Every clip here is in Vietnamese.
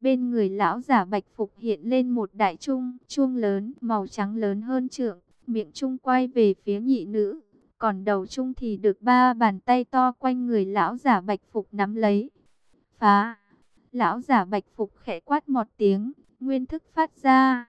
Bên người lão giả bạch phục hiện lên một đại trung, chuông lớn, màu trắng lớn hơn trượng, miệng trung quay về phía nhị nữ. Còn đầu trung thì được ba bàn tay to quanh người lão giả bạch phục nắm lấy. Phá! Lão giả bạch phục khẽ quát một tiếng, nguyên thức phát ra.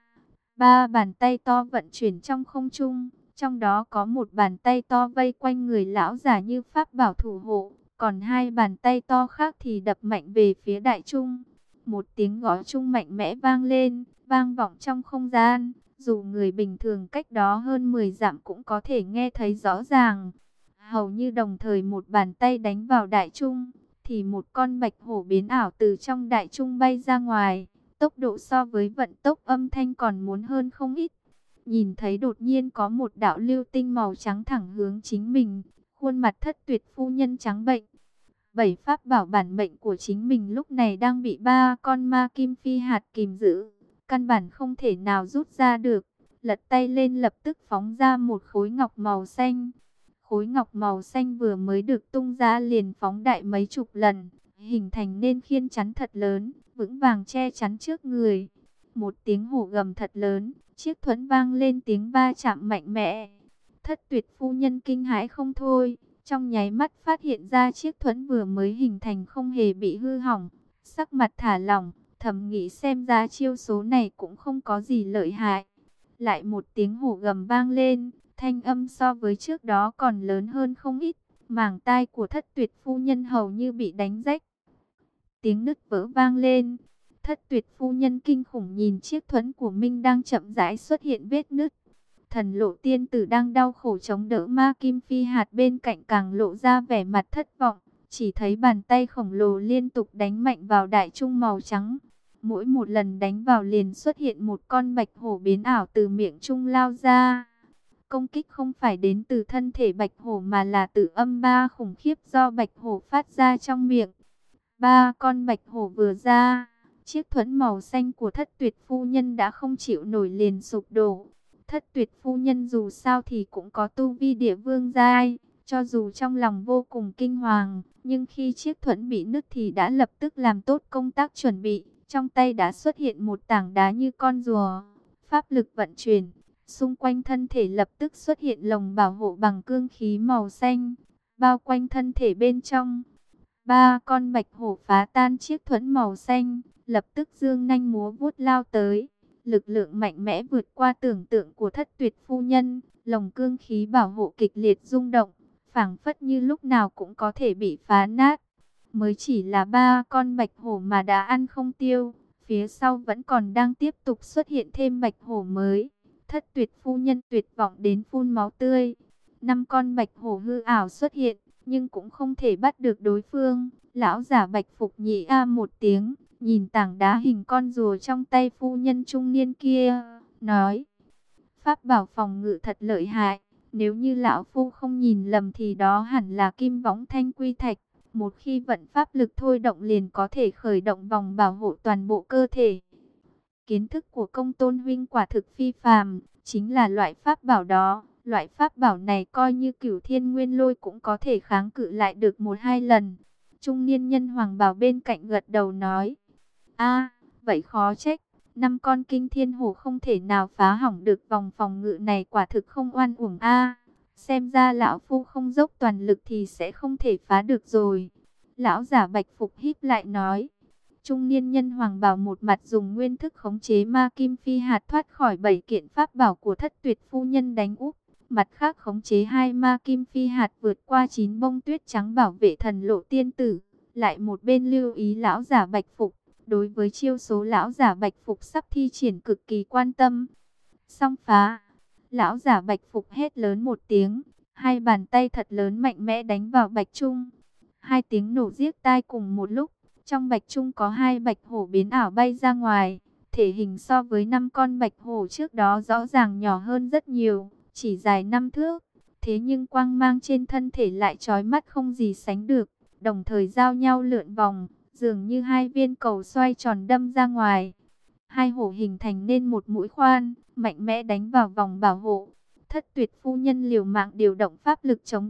Ba bàn tay to vận chuyển trong không trung, trong đó có một bàn tay to vây quanh người lão giả như pháp bảo thủ hộ, còn hai bàn tay to khác thì đập mạnh về phía đại trung. Một tiếng gõ trung mạnh mẽ vang lên, vang vọng trong không gian, dù người bình thường cách đó hơn 10 dặm cũng có thể nghe thấy rõ ràng. Hầu như đồng thời một bàn tay đánh vào đại trung, thì một con bạch hổ biến ảo từ trong đại trung bay ra ngoài. Tốc độ so với vận tốc âm thanh còn muốn hơn không ít. Nhìn thấy đột nhiên có một đạo lưu tinh màu trắng thẳng hướng chính mình, khuôn mặt thất tuyệt phu nhân trắng bệnh. Bảy pháp bảo bản mệnh của chính mình lúc này đang bị ba con ma kim phi hạt kìm giữ. Căn bản không thể nào rút ra được. Lật tay lên lập tức phóng ra một khối ngọc màu xanh. Khối ngọc màu xanh vừa mới được tung ra liền phóng đại mấy chục lần. Hình thành nên khiên chắn thật lớn, vững vàng che chắn trước người. Một tiếng hổ gầm thật lớn, chiếc thuẫn vang lên tiếng va chạm mạnh mẽ. Thất tuyệt phu nhân kinh hãi không thôi, trong nháy mắt phát hiện ra chiếc thuẫn vừa mới hình thành không hề bị hư hỏng, sắc mặt thả lỏng, thầm nghĩ xem ra chiêu số này cũng không có gì lợi hại. Lại một tiếng hổ gầm vang lên, thanh âm so với trước đó còn lớn hơn không ít, màng tai của thất tuyệt phu nhân hầu như bị đánh rách. Tiếng nứt vỡ vang lên, thất tuyệt phu nhân kinh khủng nhìn chiếc thuẫn của Minh đang chậm rãi xuất hiện vết nứt. Thần lộ tiên tử đang đau khổ chống đỡ ma kim phi hạt bên cạnh càng lộ ra vẻ mặt thất vọng. Chỉ thấy bàn tay khổng lồ liên tục đánh mạnh vào đại trung màu trắng. Mỗi một lần đánh vào liền xuất hiện một con bạch hổ biến ảo từ miệng trung lao ra. Công kích không phải đến từ thân thể bạch hổ mà là từ âm ba khủng khiếp do bạch hổ phát ra trong miệng. Ba con bạch hổ vừa ra, chiếc thuẫn màu xanh của thất tuyệt phu nhân đã không chịu nổi liền sụp đổ. Thất tuyệt phu nhân dù sao thì cũng có tu vi địa vương giai, cho dù trong lòng vô cùng kinh hoàng, nhưng khi chiếc thuẫn bị nứt thì đã lập tức làm tốt công tác chuẩn bị, trong tay đã xuất hiện một tảng đá như con rùa, pháp lực vận chuyển, xung quanh thân thể lập tức xuất hiện lồng bảo hộ bằng cương khí màu xanh, bao quanh thân thể bên trong. Ba con bạch hổ phá tan chiếc thuẫn màu xanh, lập tức dương nanh múa vuốt lao tới lực lượng mạnh mẽ vượt qua tưởng tượng của thất tuyệt phu nhân, lồng cương khí bảo hộ kịch liệt rung động, phảng phất như lúc nào cũng có thể bị phá nát. Mới chỉ là ba con bạch hổ mà đã ăn không tiêu, phía sau vẫn còn đang tiếp tục xuất hiện thêm bạch hổ mới. Thất tuyệt phu nhân tuyệt vọng đến phun máu tươi. Năm con bạch hổ hư ảo xuất hiện, nhưng cũng không thể bắt được đối phương. Lão giả bạch phục nhị a một tiếng, nhìn tảng đá hình con rùa trong tay phu nhân trung niên kia, nói. Pháp bảo phòng ngự thật lợi hại, nếu như lão phu không nhìn lầm thì đó hẳn là kim võng thanh quy thạch. Một khi vận pháp lực thôi động liền có thể khởi động vòng bảo hộ toàn bộ cơ thể. Kiến thức của công tôn huynh quả thực phi phàm, chính là loại pháp bảo đó. Loại pháp bảo này coi như cửu thiên nguyên lôi cũng có thể kháng cự lại được một hai lần. Trung niên nhân hoàng bảo bên cạnh gật đầu nói a, vậy khó trách. Năm con kinh thiên hổ không thể nào phá hỏng được vòng phòng ngự này, quả thực không oan uổng a Xem ra lão phu không dốc toàn lực thì sẽ không thể phá được rồi. Lão giả bạch phục híp lại nói. Trung niên nhân hoàng bảo một mặt dùng nguyên thức khống chế ma kim phi hạt thoát khỏi bảy kiện pháp bảo của thất tuyệt phu nhân đánh úp. Mặt khác khống chế hai ma kim phi hạt vượt qua chín bông tuyết trắng bảo vệ thần lộ tiên tử. Lại một bên lưu ý lão giả bạch phục đối với chiêu số lão giả bạch phục sắp thi triển cực kỳ quan tâm. Song phá, lão giả bạch phục hét lớn một tiếng, hai bàn tay thật lớn mạnh mẽ đánh vào bạch trung. Hai tiếng nổ giết tai cùng một lúc, trong bạch trung có hai bạch hổ biến ảo bay ra ngoài. Thể hình so với năm con bạch hổ trước đó rõ ràng nhỏ hơn rất nhiều, chỉ dài năm thước. Thế nhưng quang mang trên thân thể lại trói mắt không gì sánh được, đồng thời giao nhau lượn vòng, dường như hai viên cầu xoay tròn đâm ra ngoài. Hai hổ hình thành nên một mũi khoan, mạnh mẽ đánh vào vòng bảo hộ. Thất tuyệt phu nhân liều mạng điều động pháp lực chống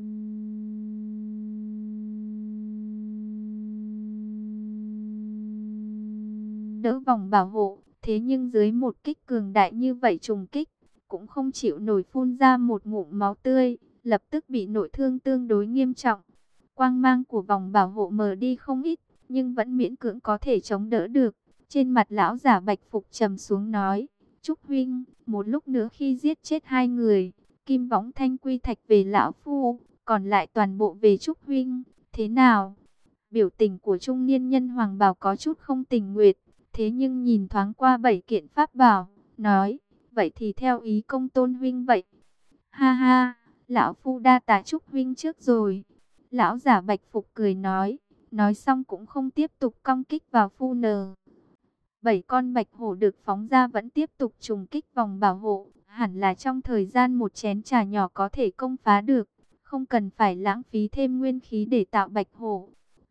đỡ vòng bảo hộ, thế nhưng dưới một kích cường đại như vậy trùng kích, cũng không chịu nổi phun ra một ngụm máu tươi, lập tức bị nội thương tương đối nghiêm trọng. Quang mang của vòng bảo hộ mờ đi không ít, nhưng vẫn miễn cưỡng có thể chống đỡ được. Trên mặt lão giả bạch phục trầm xuống nói, Trúc Huynh, một lúc nữa khi giết chết hai người, kim võng thanh quy thạch về lão phu, còn lại toàn bộ về Trúc Huynh, thế nào? Biểu tình của trung niên nhân Hoàng Bảo có chút không tình nguyện, thế nhưng nhìn thoáng qua bảy kiện pháp bảo, nói, vậy thì theo ý công tôn huynh vậy. Ha ha, lão phu đa tà Trúc Huynh trước rồi. Lão giả bạch phục cười nói, nói xong cũng không tiếp tục công kích vào phu nờ. Bảy con bạch hổ được phóng ra vẫn tiếp tục trùng kích vòng bảo hộ, hẳn là trong thời gian một chén trà nhỏ có thể công phá được, không cần phải lãng phí thêm nguyên khí để tạo bạch hổ.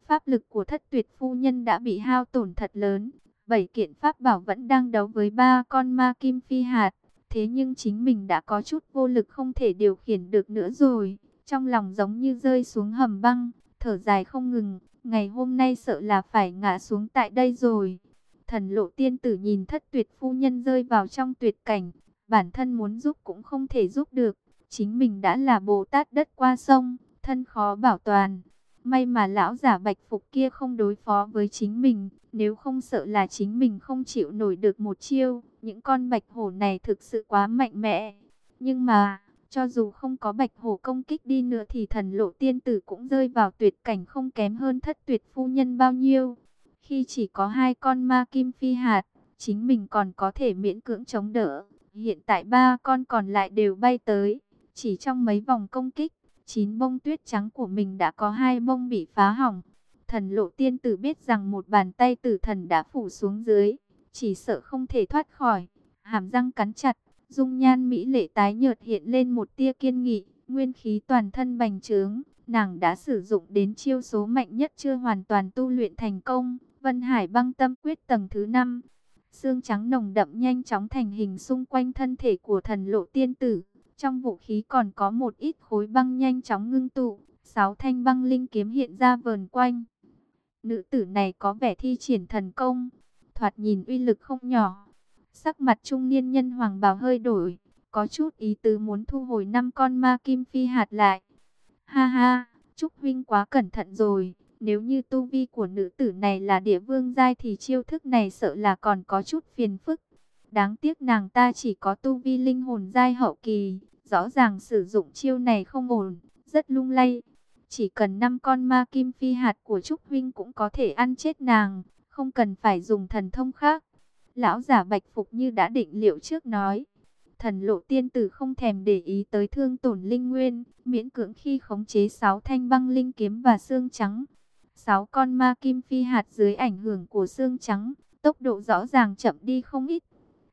Pháp lực của thất tuyệt phu nhân đã bị hao tổn thật lớn, bảy kiện pháp bảo vẫn đang đấu với ba con ma kim phi hạt, thế nhưng chính mình đã có chút vô lực không thể điều khiển được nữa rồi, trong lòng giống như rơi xuống hầm băng, thở dài không ngừng, ngày hôm nay sợ là phải ngã xuống tại đây rồi. Thần lộ tiên tử nhìn thất tuyệt phu nhân rơi vào trong tuyệt cảnh, bản thân muốn giúp cũng không thể giúp được. Chính mình đã là Bồ Tát đất qua sông, thân khó bảo toàn. May mà lão giả bạch phục kia không đối phó với chính mình, nếu không sợ là chính mình không chịu nổi được một chiêu. Những con bạch hổ này thực sự quá mạnh mẽ. Nhưng mà, cho dù không có bạch hổ công kích đi nữa thì thần lộ tiên tử cũng rơi vào tuyệt cảnh không kém hơn thất tuyệt phu nhân bao nhiêu. Khi chỉ có hai con ma kim phi hạt, chính mình còn có thể miễn cưỡng chống đỡ. Hiện tại ba con còn lại đều bay tới. Chỉ trong mấy vòng công kích, chín bông tuyết trắng của mình đã có hai bông bị phá hỏng. Thần lộ tiên tử biết rằng một bàn tay tử thần đã phủ xuống dưới. Chỉ sợ không thể thoát khỏi. Hàm răng cắn chặt. Dung nhan mỹ lệ tái nhợt hiện lên một tia kiên nghị. Nguyên khí toàn thân bành trướng. Nàng đã sử dụng đến chiêu số mạnh nhất chưa hoàn toàn tu luyện thành công. Vân Hải băng tâm quyết tầng thứ 5. Xương trắng nồng đậm nhanh chóng thành hình xung quanh thân thể của thần lộ tiên tử. Trong vũ khí còn có một ít khối băng nhanh chóng ngưng tụ. Sáu thanh băng linh kiếm hiện ra vờn quanh. Nữ tử này có vẻ thi triển thần công. Thoạt nhìn uy lực không nhỏ. Sắc mặt trung niên nhân hoàng bào hơi đổi. Có chút ý tứ muốn thu hồi năm con ma kim phi hạt lại. Ha ha, Trúc Vinh quá cẩn thận rồi. Nếu như tu vi của nữ tử này là địa vương giai thì chiêu thức này sợ là còn có chút phiền phức. Đáng tiếc nàng ta chỉ có tu vi linh hồn giai hậu kỳ, rõ ràng sử dụng chiêu này không ổn, rất lung lay. Chỉ cần 5 con ma kim phi hạt của Trúc Vinh cũng có thể ăn chết nàng, không cần phải dùng thần thông khác. Lão giả bạch phục như đã định liệu trước nói. Thần lộ tiên tử không thèm để ý tới thương tổn linh nguyên, miễn cưỡng khi khống chế sáu thanh băng linh kiếm và xương trắng, Sáu con ma kim phi hạt dưới ảnh hưởng của xương trắng, tốc độ rõ ràng chậm đi không ít.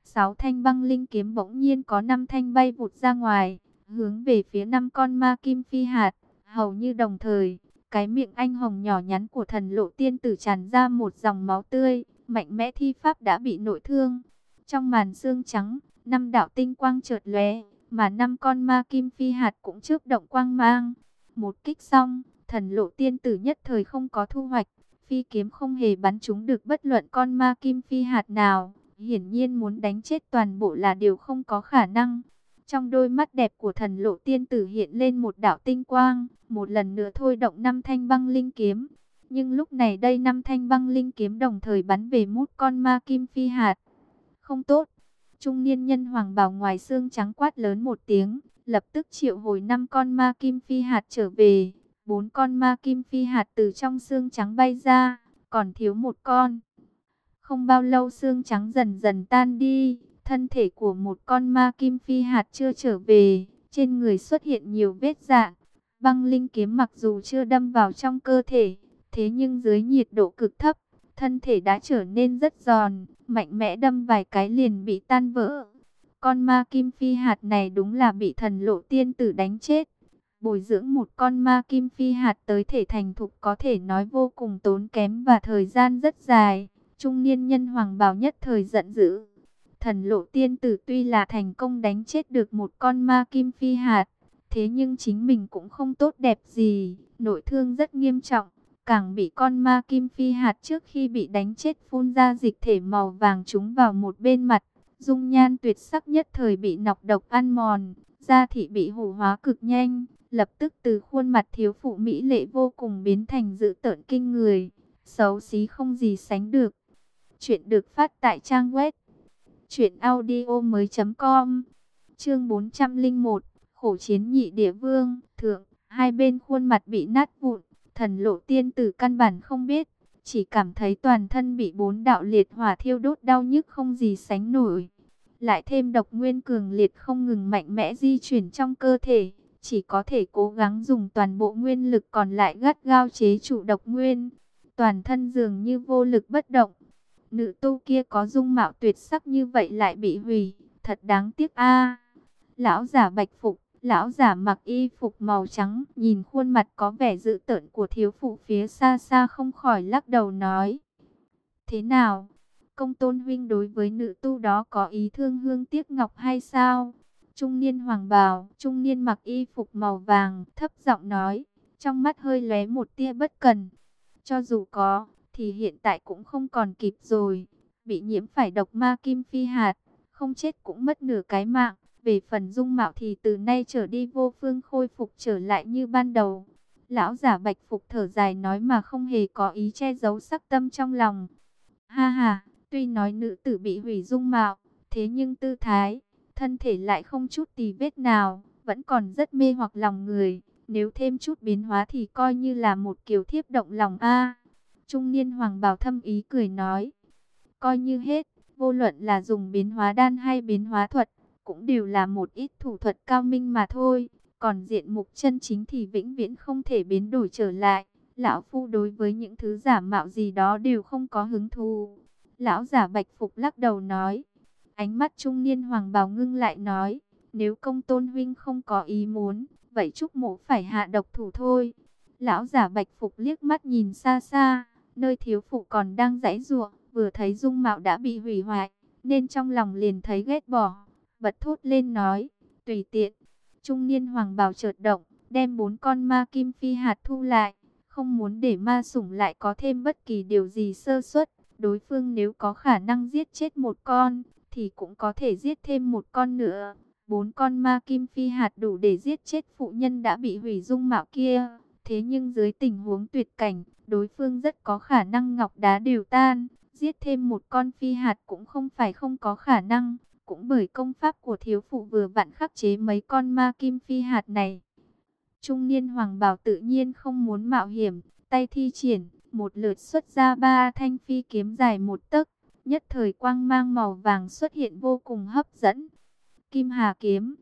Sáu thanh băng linh kiếm bỗng nhiên có năm thanh bay vụt ra ngoài, hướng về phía năm con ma kim phi hạt, hầu như đồng thời. Cái miệng anh hồng nhỏ nhắn của thần lộ tiên tử tràn ra một dòng máu tươi, mạnh mẽ thi pháp đã bị nội thương. Trong màn xương trắng, năm đạo tinh quang chợt lóe, mà năm con ma kim phi hạt cũng chớp động quang mang. Một kích xong, Thần lộ tiên tử nhất thời không có thu hoạch, phi kiếm không hề bắn trúng được bất luận con ma kim phi hạt nào. Hiển nhiên muốn đánh chết toàn bộ là điều không có khả năng. Trong đôi mắt đẹp của thần lộ tiên tử hiện lên một đạo tinh quang, một lần nữa thôi động năm thanh băng linh kiếm. Nhưng lúc này đây năm thanh băng linh kiếm đồng thời bắn về mút con ma kim phi hạt. Không tốt. Trung niên nhân hoàng bảo ngoài xương trắng quát lớn một tiếng, lập tức triệu hồi năm con ma kim phi hạt trở về. Bốn con ma kim phi hạt từ trong xương trắng bay ra, còn thiếu một con. Không bao lâu xương trắng dần dần tan đi, thân thể của một con ma kim phi hạt chưa trở về, trên người xuất hiện nhiều vết dạng. Băng linh kiếm mặc dù chưa đâm vào trong cơ thể, thế nhưng dưới nhiệt độ cực thấp, thân thể đã trở nên rất giòn, mạnh mẽ đâm vài cái liền bị tan vỡ. Con ma kim phi hạt này đúng là bị thần lộ tiên tử đánh chết. Bồi dưỡng một con ma kim phi hạt tới thể thành thục có thể nói vô cùng tốn kém và thời gian rất dài. Trung niên nhân hoàng bào nhất thời giận dữ. Thần lộ tiên tử tuy là thành công đánh chết được một con ma kim phi hạt. Thế nhưng chính mình cũng không tốt đẹp gì, nội thương rất nghiêm trọng càng bị con ma kim phi hạt trước khi bị đánh chết phun ra dịch thể màu vàng trúng vào một bên mặt. Dung nhan tuyệt sắc nhất thời bị nọc độc ăn mòn, da thị bị hủ hóa cực nhanh, lập tức từ khuôn mặt thiếu phụ mỹ lệ vô cùng biến thành dữ tợn kinh người, xấu xí không gì sánh được. Chuyện được phát tại trang web truyệnaudiomoi.com. Chương 401, khổ chiến nhị địa vương, thượng, hai bên khuôn mặt bị nát vụn, thần lộ tiên tử căn bản không biết, chỉ cảm thấy toàn thân bị bốn đạo liệt hỏa thiêu đốt đau nhức không gì sánh nổi. Lại thêm độc nguyên cường liệt không ngừng mạnh mẽ di chuyển trong cơ thể, chỉ có thể cố gắng dùng toàn bộ nguyên lực còn lại gắt gao chế trụ độc nguyên. Toàn thân dường như vô lực bất động. Nữ tu kia có dung mạo tuyệt sắc như vậy lại bị hủy, thật đáng tiếc a. lão giả bạch phục, lão giả mặc y phục màu trắng, nhìn khuôn mặt có vẻ dữ tợn của thiếu phụ phía xa xa không khỏi lắc đầu nói: "Thế nào? Công Tôn huynh đối với nữ tu đó có ý thương hương tiếc ngọc hay sao?" Trung niên hoàng bào, trung niên mặc y phục màu vàng, thấp giọng nói, trong mắt hơi lóe một tia bất cần. Cho dù có, thì hiện tại cũng không còn kịp rồi. Bị nhiễm phải độc ma kim phi hạt, không chết cũng mất nửa cái mạng. Về phần dung mạo thì từ nay trở đi vô phương khôi phục trở lại như ban đầu. Lão giả bạch phục thở dài nói mà không hề có ý che giấu sắc tâm trong lòng. Ha ha, tuy nói nữ tử bị hủy dung mạo, thế nhưng tư thái, thân thể lại không chút tì vết nào, vẫn còn rất mê hoặc lòng người. Nếu thêm chút biến hóa thì coi như là một kiểu thiếp động lòng a. Trung niên hoàng bảo thâm ý cười nói, coi như hết, vô luận là dùng biến hóa đan hay biến hóa thuật, cũng đều là một ít thủ thuật cao minh mà thôi. Còn diện mục chân chính thì vĩnh viễn không thể biến đổi trở lại. Lão Phu đối với những thứ giả mạo gì đó đều không có hứng thú. Lão giả bạch phục lắc đầu nói, Ánh mắt trung niên hoàng bào ngưng lại nói, nếu công tôn huynh không có ý muốn, vậy chúc mộ phải hạ độc thủ thôi. Lão giả bạch phục liếc mắt nhìn xa xa, nơi thiếu phụ còn đang giãy giụa, vừa thấy dung mạo đã bị hủy hoại, nên trong lòng liền thấy ghét bỏ, bật thốt lên nói, tùy tiện. Trung niên hoàng bào chợt động, đem bốn con ma kim phi hạt thu lại, không muốn để ma sủng lại có thêm bất kỳ điều gì sơ suất. Đối phương nếu có khả năng giết chết một con, thì cũng có thể giết thêm một con nữa. Bốn con ma kim phi hạt đủ để giết chết phụ nhân đã bị hủy dung mạo kia. Thế nhưng dưới tình huống tuyệt cảnh, đối phương rất có khả năng ngọc đá đều tan. Giết thêm một con phi hạt cũng không phải không có khả năng. Cũng bởi công pháp của thiếu phụ vừa vặn khắc chế mấy con ma kim phi hạt này. Trung niên hoàng bảo tự nhiên không muốn mạo hiểm, tay thi triển, một lượt xuất ra ba thanh phi kiếm dài một tấc Nhất thời quang mang màu vàng xuất hiện vô cùng hấp dẫn. Kim Hà kiếm.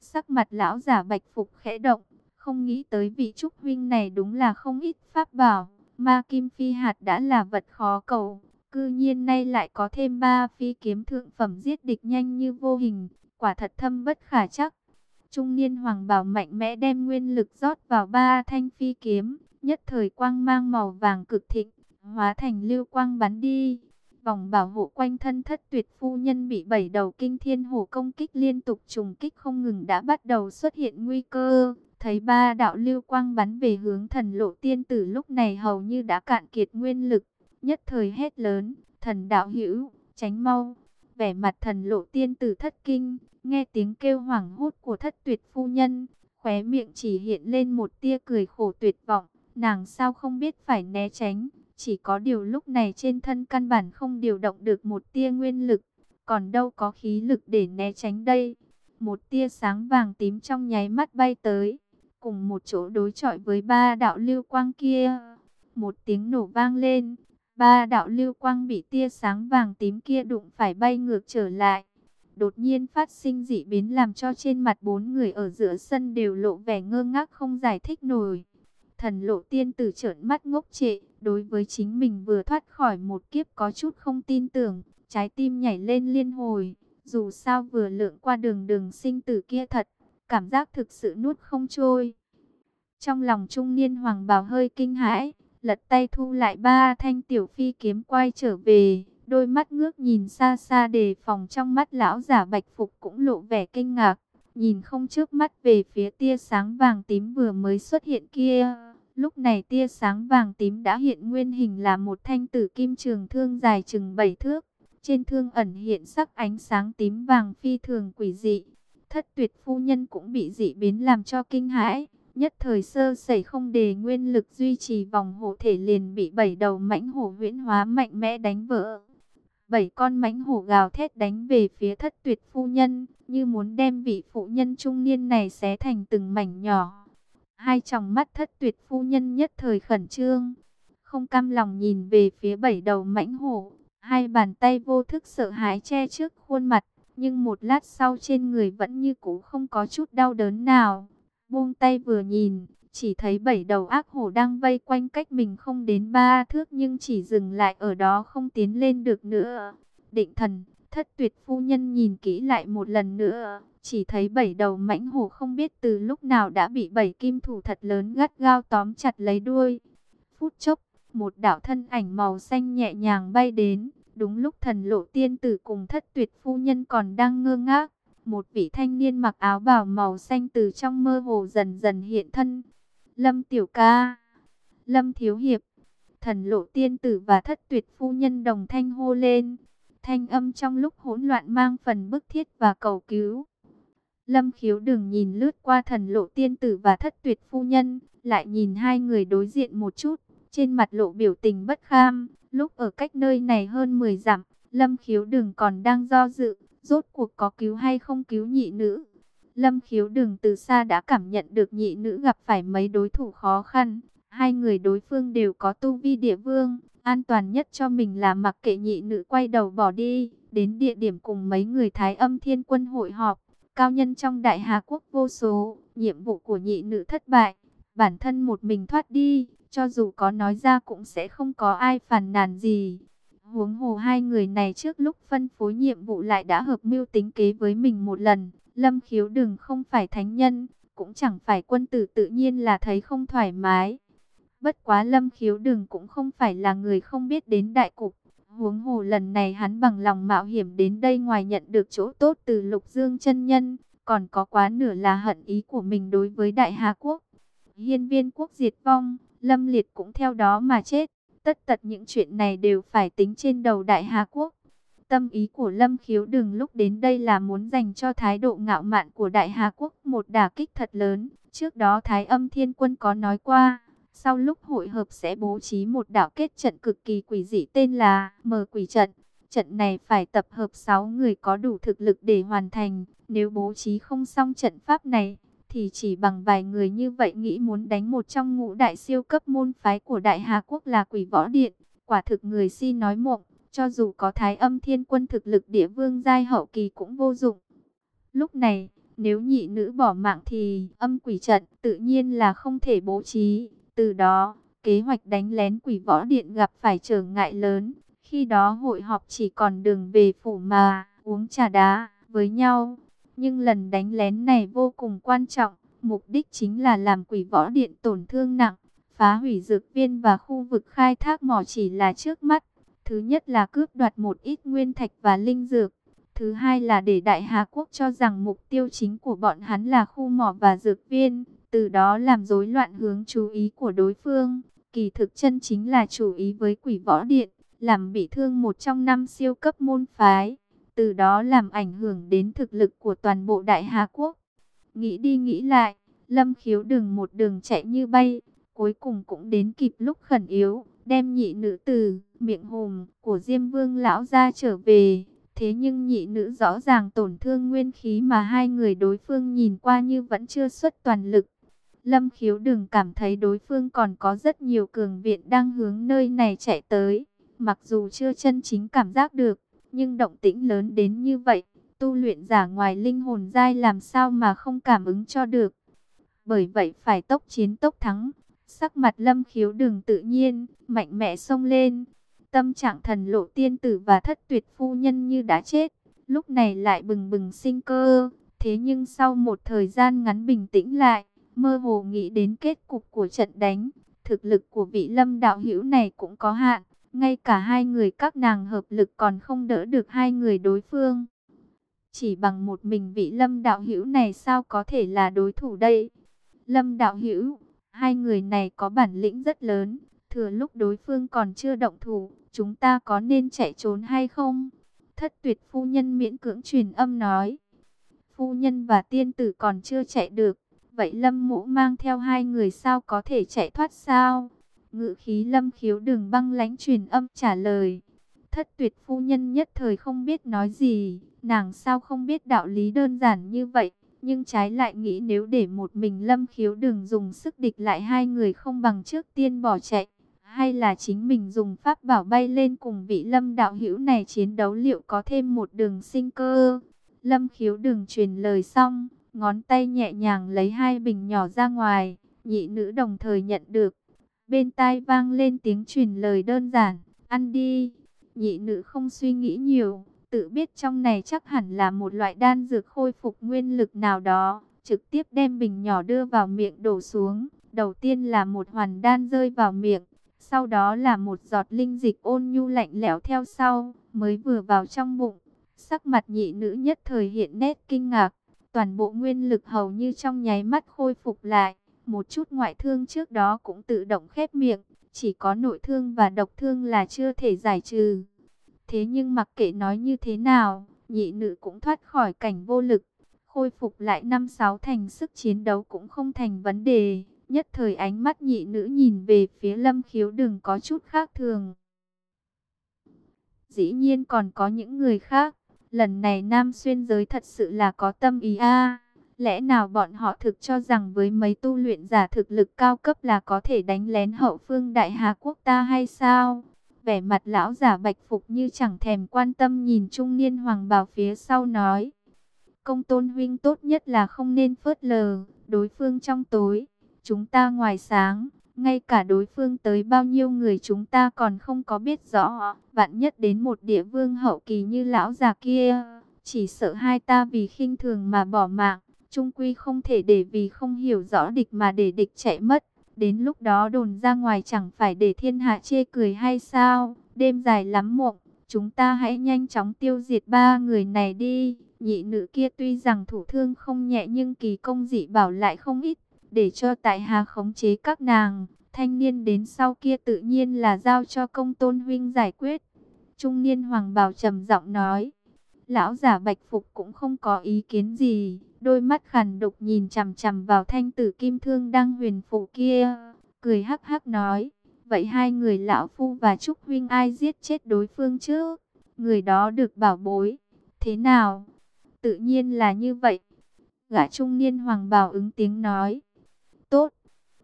Sắc mặt lão giả bạch phục khẽ động. Không nghĩ tới vị trúc huynh này đúng là không ít pháp bảo. Ma kim phi hạt đã là vật khó cầu. Cư nhiên nay lại có thêm ba phi kiếm thượng phẩm giết địch nhanh như vô hình. Quả thật thâm bất khả chắc. Trung niên hoàng bảo mạnh mẽ đem nguyên lực rót vào ba thanh phi kiếm. Nhất thời quang mang màu vàng cực thịnh. Hóa thành lưu quang bắn đi. Vòng bảo hộ quanh thân thất tuyệt phu nhân bị bảy đầu kinh thiên hổ công kích liên tục trùng kích không ngừng đã bắt đầu xuất hiện nguy cơ. Thấy ba đạo lưu quang bắn về hướng thần lộ tiên tử lúc này hầu như đã cạn kiệt nguyên lực. Nhất thời hét lớn, thần đạo hữu, tránh mau. Vẻ mặt thần lộ tiên tử thất kinh, nghe tiếng kêu hoảng hốt của thất tuyệt phu nhân. Khóe miệng chỉ hiện lên một tia cười khổ tuyệt vọng, nàng sao không biết phải né tránh chỉ có điều lúc này trên thân căn bản không điều động được một tia nguyên lực, còn đâu có khí lực để né tránh đây. Một tia sáng vàng tím trong nháy mắt bay tới, cùng một chỗ đối chọi với ba đạo lưu quang kia. Một tiếng nổ vang lên, ba đạo lưu quang bị tia sáng vàng tím kia đụng phải bay ngược trở lại. Đột nhiên phát sinh dị biến làm cho trên mặt bốn người ở giữa sân đều lộ vẻ ngơ ngác không giải thích nổi. Thần lộ tiên tử trợn mắt ngốc trệ, đối với chính mình vừa thoát khỏi một kiếp có chút không tin tưởng, trái tim nhảy lên liên hồi, dù sao vừa lượn qua đường đường sinh tử kia thật, cảm giác thực sự nuốt không trôi. Trong lòng trung niên hoàng bào hơi kinh hãi, lật tay thu lại ba thanh tiểu phi kiếm quay trở về, đôi mắt ngước nhìn xa xa đề phòng trong mắt lão giả bạch phục cũng lộ vẻ kinh ngạc, nhìn không trước mắt về phía tia sáng vàng tím vừa mới xuất hiện kia Lúc này tia sáng vàng tím đã hiện nguyên hình là một thanh tử kim trường thương dài chừng bảy thước. Trên thương ẩn hiện sắc ánh sáng tím vàng phi thường quỷ dị. Thất tuyệt phu nhân cũng bị dị biến làm cho kinh hãi. Nhất thời sơ sẩy không đề nguyên lực duy trì vòng hộ thể liền bị bảy đầu mãnh hổ huyễn hóa mạnh mẽ đánh vỡ. Bảy con mãnh hổ gào thét đánh về phía thất tuyệt phu nhân, như muốn đem vị phụ nhân trung niên này xé thành từng mảnh nhỏ. Hai tròng mắt thất tuyệt phu nhân nhất thời khẩn trương, không cam lòng nhìn về phía bảy đầu mãnh hổ. Hai bàn tay vô thức sợ hãi che trước khuôn mặt, nhưng một lát sau trên người vẫn như cũ không có chút đau đớn nào. Buông tay vừa nhìn, chỉ thấy bảy đầu ác hổ đang vây quanh cách mình không đến ba thước nhưng chỉ dừng lại ở đó không tiến lên được nữa. Định thần, thất tuyệt phu nhân nhìn kỹ lại một lần nữa, chỉ thấy bảy đầu mãnh hổ không biết từ lúc nào đã bị bảy kim thủ thật lớn gắt gao tóm chặt lấy đuôi. Phút chốc, một đạo thân ảnh màu xanh nhẹ nhàng bay đến, đúng lúc thần lộ tiên tử cùng thất tuyệt phu nhân còn đang ngơ ngác. Một vị thanh niên mặc áo bào màu xanh từ trong mơ hồ dần dần hiện thân. Lâm Tiểu Ca, Lâm Thiếu Hiệp, thần lộ tiên tử và thất tuyệt phu nhân đồng thanh hô lên. Thanh âm trong lúc hỗn loạn mang phần bức thiết và cầu cứu. Lâm khiếu đừng nhìn lướt qua thần lộ tiên tử và thất tuyệt phu nhân, lại nhìn hai người đối diện một chút, trên mặt lộ biểu tình bất kham. Lúc ở cách nơi này hơn 10 dặm, Lâm khiếu đừng còn đang do dự, rốt cuộc có cứu hay không cứu nhị nữ. Lâm khiếu đừng từ xa đã cảm nhận được nhị nữ gặp phải mấy đối thủ khó khăn. Hai người đối phương đều có tu vi địa vương, an toàn nhất cho mình là mặc kệ nhị nữ quay đầu bỏ đi, đến địa điểm cùng mấy người thái âm thiên quân hội họp. Cao nhân trong đại Hà Quốc vô số, nhiệm vụ của nhị nữ thất bại, bản thân một mình thoát đi, cho dù có nói ra cũng sẽ không có ai phản nàn gì. Huống hồ hai người này trước lúc phân phối nhiệm vụ lại đã hợp mưu tính kế với mình một lần. Lâm khiếu đừng không phải thánh nhân, cũng chẳng phải quân tử tự nhiên là thấy không thoải mái. Bất quá lâm khiếu đừng cũng không phải là người không biết đến đại cục. Huống hồ lần này hắn bằng lòng mạo hiểm đến đây ngoài nhận được chỗ tốt từ lục dương chân nhân, còn có quá nửa là hận ý của mình đối với đại Hà Quốc. Hiên viên quốc diệt vong, lâm liệt cũng theo đó mà chết. Tất tật những chuyện này đều phải tính trên đầu đại Hà Quốc. Tâm ý của Lâm Khiếu đừng lúc đến đây là muốn dành cho thái độ ngạo mạn của Đại Hà Quốc một đả kích thật lớn. Trước đó Thái âm thiên quân có nói qua, sau lúc hội hợp sẽ bố trí một đảo kết trận cực kỳ quỷ dị tên là Mờ Quỷ Trận. Trận này phải tập hợp 6 người có đủ thực lực để hoàn thành. Nếu bố trí không xong trận pháp này, thì chỉ bằng vài người như vậy nghĩ muốn đánh một trong ngũ đại siêu cấp môn phái của Đại Hà Quốc là quỷ võ điện. Quả thực người si nói mộng, cho dù có thái âm thiên quân thực lực địa vương giai hậu kỳ cũng vô dụng. Lúc này, nếu nhị nữ bỏ mạng thì âm quỷ trận tự nhiên là không thể bố trí. Từ đó, kế hoạch đánh lén quỷ võ điện gặp phải trở ngại lớn. Khi đó hội họp chỉ còn đường về phủ mà uống trà đá với nhau. Nhưng lần đánh lén này vô cùng quan trọng. Mục đích chính là làm quỷ võ điện tổn thương nặng. Phá hủy dược viên và khu vực khai thác mỏ chỉ là trước mắt. Thứ nhất là cướp đoạt một ít nguyên thạch và linh dược. Thứ hai là để Đại Hà Quốc cho rằng mục tiêu chính của bọn hắn là khu mỏ và dược viên. Từ đó làm rối loạn hướng chú ý của đối phương. Kỳ thực chân chính là chú ý với quỷ võ điện. Làm bị thương một trong năm siêu cấp môn phái. Từ đó làm ảnh hưởng đến thực lực của toàn bộ Đại Hà Quốc. Nghĩ đi nghĩ lại, Lâm khiếu đừng một đường chạy như bay. Cuối cùng cũng đến kịp lúc khẩn yếu đem nhị nữ từ miệng hùm của Diêm Vương lão ra trở về. Thế nhưng nhị nữ rõ ràng tổn thương nguyên khí mà hai người đối phương nhìn qua như vẫn chưa xuất toàn lực. Lâm khiếu đừng cảm thấy đối phương còn có rất nhiều cường viện đang hướng nơi này chạy tới. Mặc dù chưa chân chính cảm giác được, nhưng động tĩnh lớn đến như vậy, tu luyện giả ngoài linh hồn dai làm sao mà không cảm ứng cho được. Bởi vậy phải tốc chiến tốc thắng, Sắc mặt lâm khiếu đường tự nhiên, mạnh mẽ xông lên. Tâm trạng thần lộ tiên tử và thất tuyệt phu nhân như đã chết. Lúc này lại bừng bừng sinh cơ. Thế nhưng sau một thời gian ngắn bình tĩnh lại, mơ hồ nghĩ đến kết cục của trận đánh. Thực lực của vị lâm đạo hữu này cũng có hạn. Ngay cả hai người các nàng hợp lực còn không đỡ được hai người đối phương. Chỉ bằng một mình vị lâm đạo hữu này sao có thể là đối thủ đây? Lâm đạo hữu Hai người này có bản lĩnh rất lớn, thừa lúc đối phương còn chưa động thủ, chúng ta có nên chạy trốn hay không? Thất tuyệt phu nhân miễn cưỡng truyền âm nói. Phu nhân và tiên tử còn chưa chạy được, vậy lâm mũ mang theo hai người sao có thể chạy thoát sao? Ngự khí lâm khiếu đường băng lánh truyền âm trả lời. Thất tuyệt phu nhân nhất thời không biết nói gì, nàng sao không biết đạo lý đơn giản như vậy, nhưng trái lại nghĩ nếu để một mình lâm khiếu đường dùng sức địch lại hai người không bằng trước tiên bỏ chạy, hay là chính mình dùng pháp bảo bay lên cùng vị lâm đạo hữu này chiến đấu liệu có thêm một đường sinh cơ. Lâm khiếu đường truyền lời xong, ngón tay nhẹ nhàng lấy hai bình nhỏ ra ngoài, nhị nữ đồng thời nhận được. Bên tai vang lên tiếng truyền lời đơn giản, ăn đi. Nhị nữ không suy nghĩ nhiều, tự biết trong này chắc hẳn là một loại đan dược khôi phục nguyên lực nào đó. Trực tiếp đem bình nhỏ đưa vào miệng đổ xuống. Đầu tiên là một hoàn đan rơi vào miệng, sau đó là một giọt linh dịch ôn nhu lạnh lẽo theo sau, mới vừa vào trong bụng. Sắc mặt nhị nữ nhất thời hiện nét kinh ngạc, toàn bộ nguyên lực hầu như trong nháy mắt khôi phục lại. Một chút ngoại thương trước đó cũng tự động khép miệng, chỉ có nội thương và độc thương là chưa thể giải trừ. Thế nhưng mặc kệ nói như thế nào, nhị nữ cũng thoát khỏi cảnh vô lực, khôi phục lại năm sáu thành sức chiến đấu cũng không thành vấn đề. Nhất thời ánh mắt nhị nữ nhìn về phía lâm khiếu đừng có chút khác thường. Dĩ nhiên còn có những người khác. Lần này Nam Xuyên giới thật sự là có tâm ý a Lẽ nào bọn họ thực cho rằng với mấy tu luyện giả thực lực cao cấp là có thể đánh lén hậu phương Đại Hà Quốc ta hay sao? Vẻ mặt lão giả bạch phục như chẳng thèm quan tâm nhìn trung niên hoàng bào phía sau nói. Công tôn huynh tốt nhất là không nên phớt lờ, đối phương trong tối, chúng ta ngoài sáng, ngay cả đối phương tới bao nhiêu người chúng ta còn không có biết rõ. Vạn nhất đến một địa vương hậu kỳ như lão già kia, chỉ sợ hai ta vì khinh thường mà bỏ mạng, trung quy không thể để vì không hiểu rõ địch mà để địch chạy mất. Đến lúc đó đồn ra ngoài chẳng phải để thiên hạ chê cười hay sao, đêm dài lắm mộng, chúng ta hãy nhanh chóng tiêu diệt ba người này đi. Nhị nữ kia tuy rằng thủ thương không nhẹ nhưng kỳ công dị bảo lại không ít để cho tại hà khống chế các nàng. Thanh niên đến sau kia tự nhiên là giao cho công tôn huynh giải quyết. Trung niên hoàng bảo trầm giọng nói. Lão giả bạch phục cũng không có ý kiến gì. Đôi mắt khàn đục nhìn chằm chằm vào thanh tử kim thương đang huyền phụ kia. Cười hắc hắc nói. Vậy hai người lão phu và trúc huynh ai giết chết đối phương chứ? Người đó được bảo bối. Thế nào? Tự nhiên là như vậy. Gã trung niên hoàng bào ứng tiếng nói tốt.